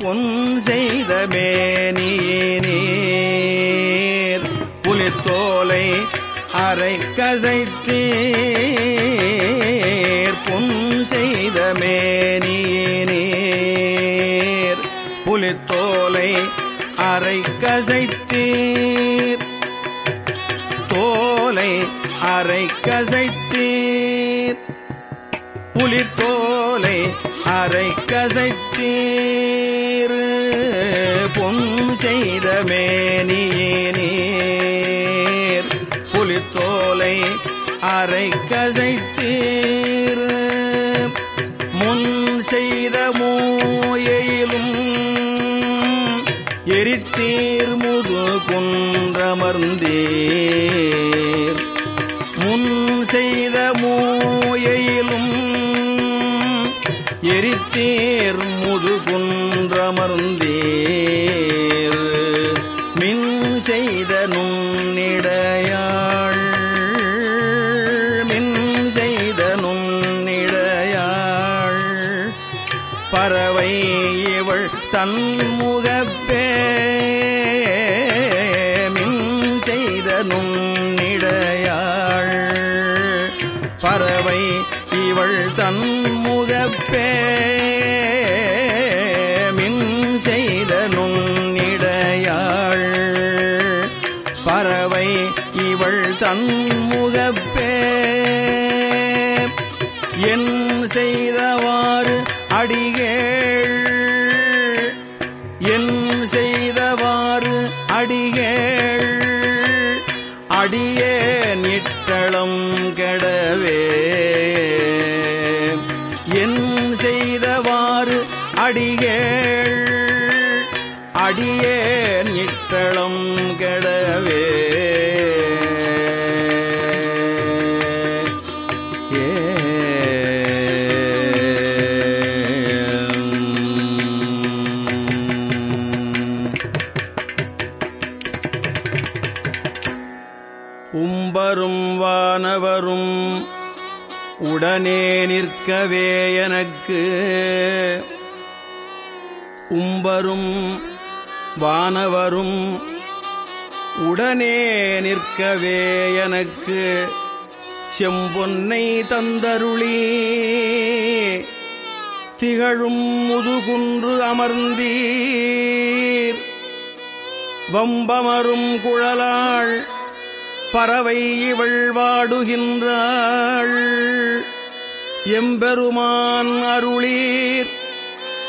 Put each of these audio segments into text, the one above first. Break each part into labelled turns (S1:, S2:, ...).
S1: பொன் செய்த மேனீர் புலித்தோலை அரை கசைத்தீர் பொன் செய்த மேனீர் புலித்தோலை அரை கசைத்தீர் தோலை அரை கசைத்தீர் புலித்தோலை அரை கசை தீர். பொன் செய்த மேனியீர் புலித்தோலை அரை கசைத்தீர் முன் செய்த மூயையிலும் எரித்தீர் முது குன்றமர்ந்தீர் இவள் மின் செய்த நுண்ணிடையாள். பறவை இவள் தன்முகப்பே மின் செய்த நுண்ணிடையாள். பறவை இவள் என் செய்தவாறு அடிகேள். என் செய்தவாறு அடிகேள் அடியே நிட்டளம் கெடவே. உம்பரும் வானவரும் உடனே நிற்கவே எனக்கு. உம்பரும் வானவரும் உடனே நிற்கவே எனக்கு. செம்பொன்னை தந்தருளி திகழும் முதுகுன்று அமர்ந்தீர். வம்பமரும் குழலாள் பறவை இவள் வாடுகின்றாள். எம்பெருமான் அருளீர்.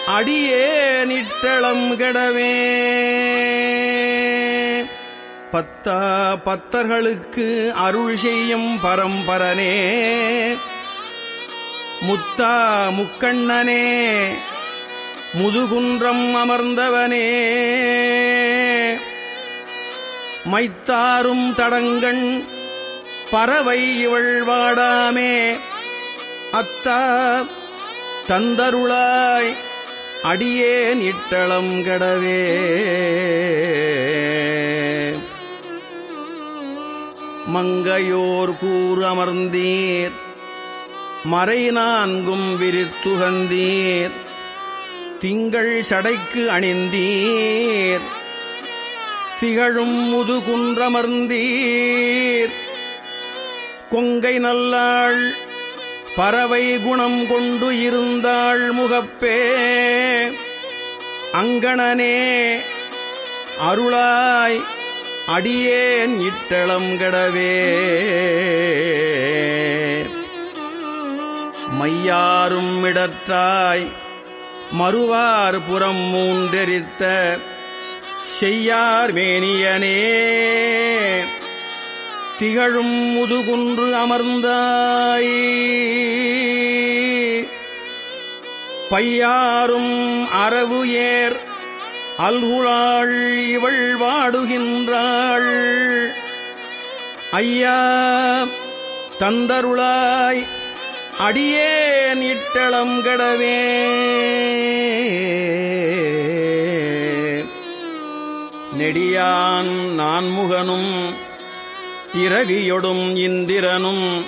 S1: அடியே நிட்டளம் கெடவே. பத்தா பத்தர்களுக்கு அருள் செய்யும் பரம்பரனே. முத்தா முக்கண்ணனே முதுகுன்றம் அமர்ந்தவனே. மைத்தாரும் தடங்கண் பறவை இவள் வாடாமே. அத்தா தந்தருளாய் அடியேன் இட்டளம் கடவே. மங்கையோர் கூறு அமர்ந்தீர் மறை நான்கும் விரித்துகந்தீர் திங்கள் சடைக்கு அணிந்தீர் திகழும் முதுகுன்றமர்ந்தீர். கொங்கை நல்லாள் பறவை குணம் கொண்டு இருந்தாள் முகப்பே. அங்கணனே அருளாய் அடியேன் இட்டளம் கடவே. மையாரும் இடற்றாய் மறுவார் புறம் மூன்றெரித்த செய்யார் மேனியனே. திகழும் முதுகுன்று அமர்ந்தாய். பையாரும் அரவு ஏர் அல்குழாள் இவள் வாடுகின்றாள். ஐயா தந்தருளாய் அடியேன் இட்டளம் கடவே. நெடியான் நான்முகனும் பிறவியொடும் இந்திரனும்.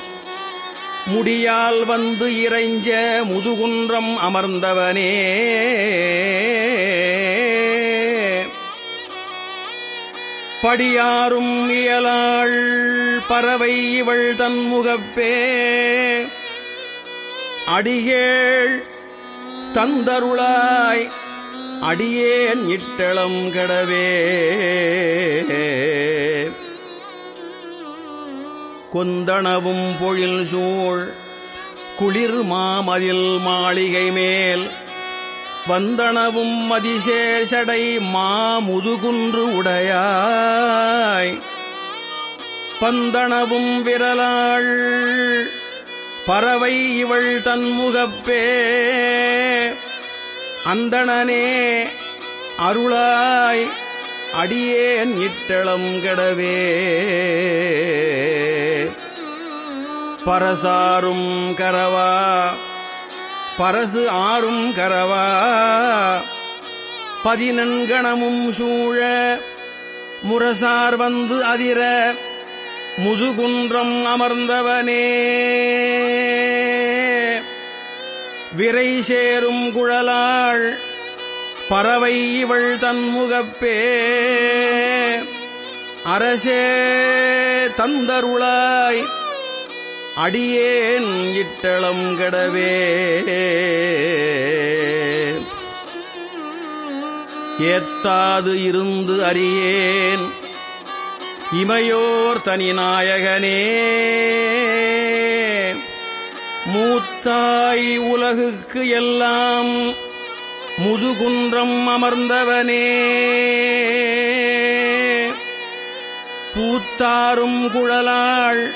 S1: முடியால் வந்து இறைஞ்ச முதுகுன்றம் அமர்ந்தவனே. படியாரும் இயலாள் பறவை இவள் தன் முகப்பே. அடியேள் தந்தருளாய் அடியேன் இட்டளம் கடவே. கொந்தனவும் பொழில் சூழ். குளிர் மாமதில் மாளிகை மேல். வந்தனவும் மதிசேஷடை மாமுதுகுன்று உடையாய். பந்தனவும் விரலாள். பறவை இவள் தன்முகப்பே அந்தணனே அருளாய். அடியேன் இட்டளம் கடவே. பரசாரும் கரவா பரசு ஆறும் கரவா. பதினன்கணமும் சூழ முரசார் வந்து அதிர முதுகுன்றம் அமர்ந்தவனே. விரை சேரும் குழலாள் பறவை இவள் தன்முகப்பே அரசே தந்தருளாய் அடியேன் இட்டளம் கடவே. ஏத்தாது இருந்து அறியேன் இமையோர் தனிநாயகனே மூத்தாய் உலகுக்கு எல்லாம் முதுகுன்றம் அமர்ந்தவனே. பூத்தாரும் குழலாள்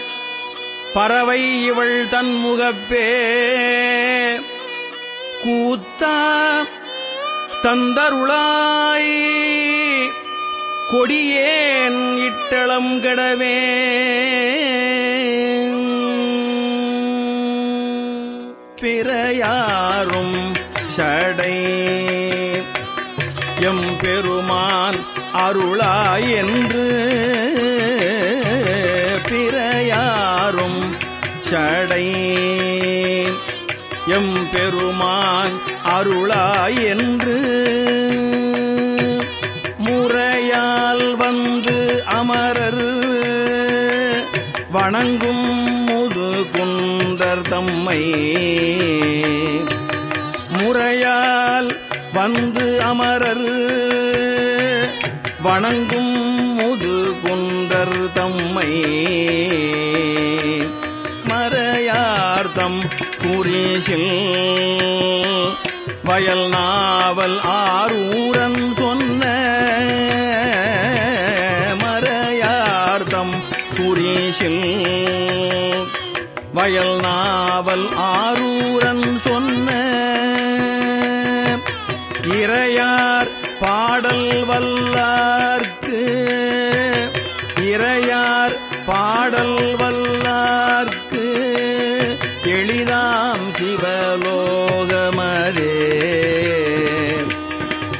S1: பறவை இவள் தன்முகப்பே கூத்தா தந்தருளாய் கொடியேன் இட்டளம் கெடவே. பிறையாரும் சடை பெருமான் அருளாய் என்று பிறையாரும் சடை. எம் பெருமான் அருளாய் என்று முறையால் வந்து அமரர் வணங்கும் முது குண்டர் தம்மை. முறையால் வந்து அமரர் வணங்கும் முது குந்தர் தம்மை. மறையார்த்தம் குறிசில் வயல் நாவல் ஆரூரன் சொன்ன. மறையார்த்தம் குறிசில் வயல் நாவல் ஆரூர் சிவலோகமதே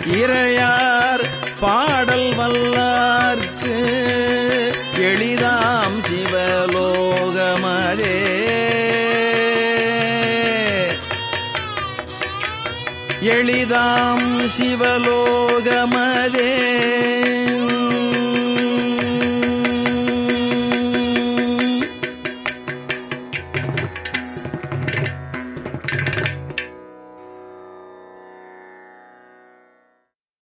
S1: இறையார் பாடல் வல்லார்க்கு எளிதாம் சிவலோகமதே. எளிதாம் சிவலோகமதே.